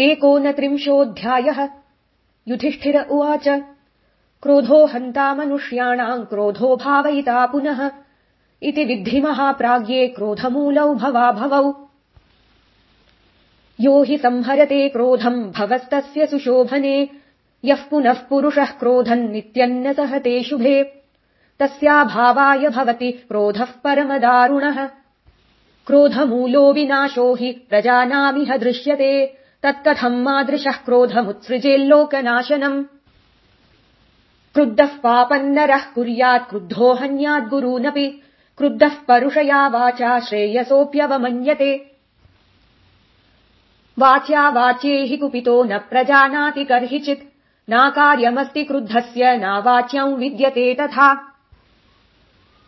एकोनत्रिंशोऽध्यायः। युधिष्ठिर उवाच। क्रोधो हन्ता मनुष्याणाम् क्रोधो भावयिता पुनः। इति विद्धि महाप्राज्ञे क्रोधमूलौ भवाभवौ। यो हि संहरते क्रोधम् भवस्तस्य सुशोभने। यः पुनः पुरुषः क्रोधम् नित्यन्न सहते शुभे। तस्याभावाय भवति क्रोधः परमदारुणः। क्रोधमूलो विनाशो हि प्रजानामिह दृश्यते तत्कथम् मादृशः क्रोधमुत्सृजेल्लोकनाशनम्। क्रुद्धः पापन्नरः कुर्यात् क्रुद्धो हन्याद्गुरूनपि क्रुद्धः परुषया वाचा श्रेयसोऽप्यवमन्यते। वाच्या वाचे हि कुपितो न प्रजानाति कर्हिचित्। नाकार्यमस्ति क्रुद्धस्य नावाच्याम् विद्यते तथा।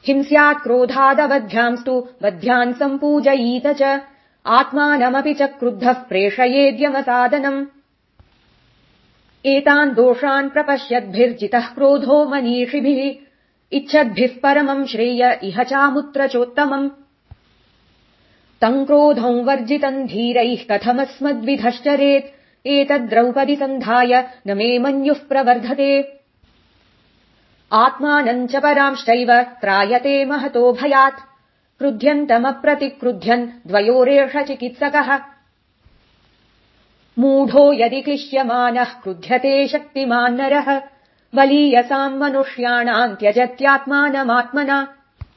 हिंस्यात् क्रोधादवध्यांस्तु वध्यान् सम्पूजयीत च आत्मानमपि च क्रुद्धः प्रेषयेद्यमसादनम् एतान् दोषान् प्रपश्यद्भिर्जितः क्रोधो मनीषिभिः इच्छद्भिः परमम् श्रेय इह चामुत्र चोत्तमम् तम् क्रोधम् वर्जितम् धीरैः कथमस्मद्विधश्चरेत् एतद्द्रौपदि सन्धाय न मे मन्युः प्रवर्धते। आत्मानम् च परांश्चैव त्रायते महतो भयात् क्रुध्यन्तमप्रतिक्रुध्यन् द्वयोरेष चिकित्सकः। मूढो यदि क्लिश्यमानः क्रुध्यते शक्तिमान्नरः बलीयसाम् मनुष्याणाम् त्यजत्यात्मानमात्मना